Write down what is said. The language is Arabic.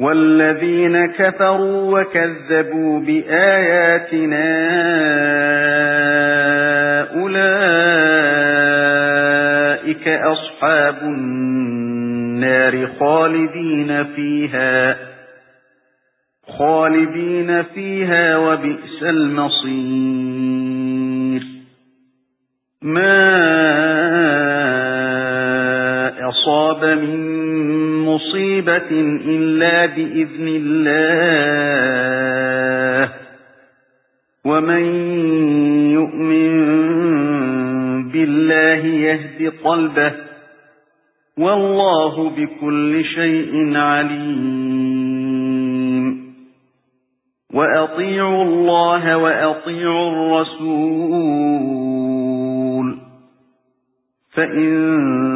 وَالَّذِينَ كَفَرُوا وَكَذَّبُوا بِآيَاتِنَا أُولَئِكَ أَصْحَابُ النَّارِ خَالِدِينَ فِيهَا خَالِدِينَ فِيهَا وَبِئْسَ الْمَصِيرُ. مَا أَصَابَ مِن مُصِيبَةٍ إِلَّا بِإِذْنِ اللَّهِ وَمَن يُؤْمِن بِاللَّهِ يَهْدِ قَلْبَهُ وَاللَّهُ بِكُلِّ شَيْءٍ عَلِيمٌ وَأَطِيعُوا اللَّهَ وَأَطِيعُوا الرَّسُولَ فَإِن